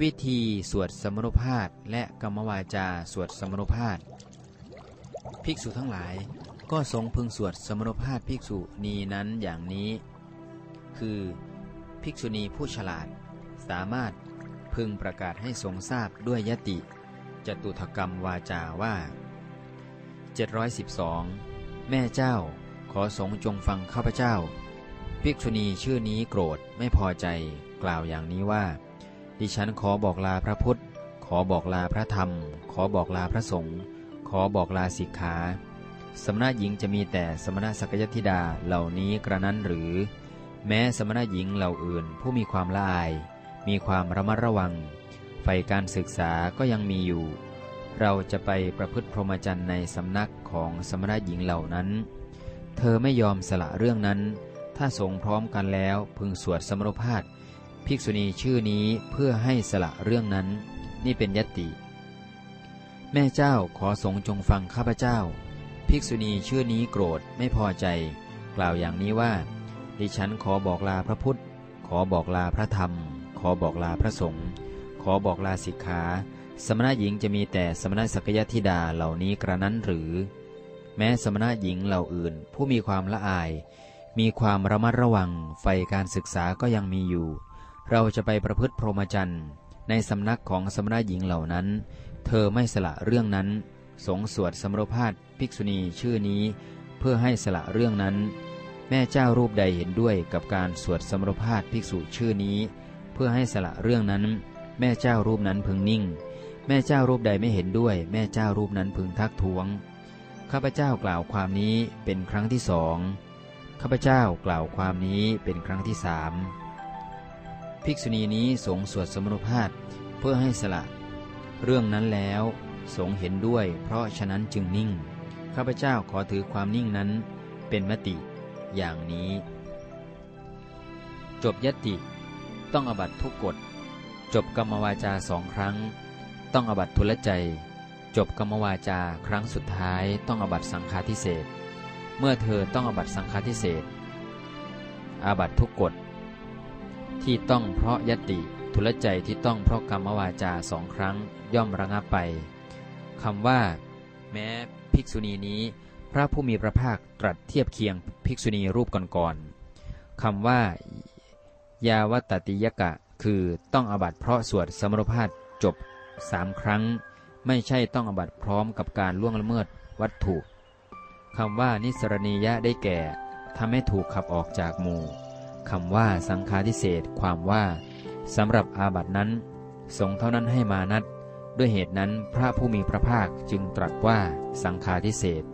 วิธีสวดสมนุภาพและกรรมวาจาสวดสมนุภาพภิกษุทั้งหลาย ก็ทรงพึงสวดสมนุภาพภิกษุนีนั้นอย่างนี้ คือ ภิกษุณีผู้ฉลาด สามารถพึงประกาศให้ทรงทราบด้วยยติจตุถกรรมวาจาว่า 712 แม่เจ้า ขอสงจงฟังข้าพเจ้า ภิกษุณีชื่อนี้โกรธไม่พอใจกล่าวอย่างนี้ว่า ดิฉันขอบอกลาพระพุทธ ขอบอกลาพระธรรม ขอบอกลาพระสงฆ์ ขอบอกลาสิกขา สมณะหญิงจะมีแต่สมณะสักยธิดาเหล่านี้กระนั้นหรือ แม้สมณะหญิงเหล่าอื่นผู้มีความละอาย มีความระมัดระวัง ใฝ่การศึกษาก็ยังมีอยู่ เราจะไปประพฤติพรหมจรรย์ในสำนักของสมณะหญิงเหล่านั้น เธอไม่ยอมสละเรื่องนั้น ถ้าสงพร้อมกันแล้วพึงสวดสมรภาพ ภิกษุณีชื่อนี้เพื่อให้สละเรื่องนั้น นี่เป็นยติ แม่เจ้าขอสงจงฟังข้าพเจ้า ภิกษุณีชื่อนี้โกรธไม่พอใจ กล่าวอย่างนี้ว่า ดิฉันขอบอกลาพระพุทธ ขอบอกลาพระธรรม ขอบอกลาพระสงฆ์ขอบอกลาสิกขา สมณะหญิงจะมีแต่สมณะสักยธิดาเหล่านี้กระนั้นหรือ แม้สมณะหญิงเหล่าอื่น ผู้มีความละอาย มีความระมัดระวังใฝ่การศึกษาก็ยังมีอยู่ เราจะไปประพฤติพรหมจรรย์ในสำนักของสมณะหญิงเหล่านั้น เธอไม่สละเรื่องนั้น สงสวดสมรภาพภิกษุณีชื่อนี้ เพื่อให้สละเรื่องนั้น แม่เจ้ารูปใดเห็นด้วยกับการสวดสมรภาพภิกษุชื่อนี้ เพื่อให้สละเรื่องนั้น แม่เจ้ารูปนั้นพึงนิ่ง แม่เจ้ารูปใดไม่เห็นด้วย แม่เจ้ารูปนั้นพึงทักท้วงข้าพเจ้ากล่าวความนี้เป็นครั้งที่สองข้าพเจ้ากล่าวความนี้เป็นครั้งที่สาม ภิกษุณีนี้สงสวดสมรภาพเพื่อให้สละ เรื่องนั้นแล้วสงเห็นด้วย เพราะฉะนั้นจึงนิ่ง ข้าพเจ้าขอถือความนิ่งนั้นเป็นมติอย่างนี้ จบยติต้องอบัตทุกกฎ จบกรรมวาจาสองครั้ง ต้องอบัตทุลใจ จบกรรมวาจาครั้งสุดท้ายต้องอบัตสังฆาทิเศษ เมื่อเธอต้องอบัตสังฆาทิเศษอาบัตทุกกฎ ที่ต้องเพราะยติ ทุลใจที่ต้องเพราะกรรมวาจาสองครั้งย่อมระงับไปคำว่า แม้ภิกษุณีนี้ พระผู้มีพระภาคตรัสเทียบเคียงภิกษุณีรูปก่อนๆคำว่า ยาวัตติยกะ คือต้องอบัตเพราะสวดสมรภาพจบสามครั้ง ไม่ใช่ต้องอบัตพร้อมกับการล่วงละเมิดวัตถุคำว่านิสรณียะได้แก่ทำให้ถูกขับออกจากหมู่ คำว่าสังฆาทิเศษความว่าสำหรับอาบัตินั้น สงเท่านั้นให้มานัด ด้วยเหตุนั้นพระผู้มีพระภาคจึงตรัสว่าสังฆาทิเศษ